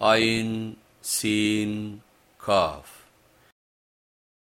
عين سين كاف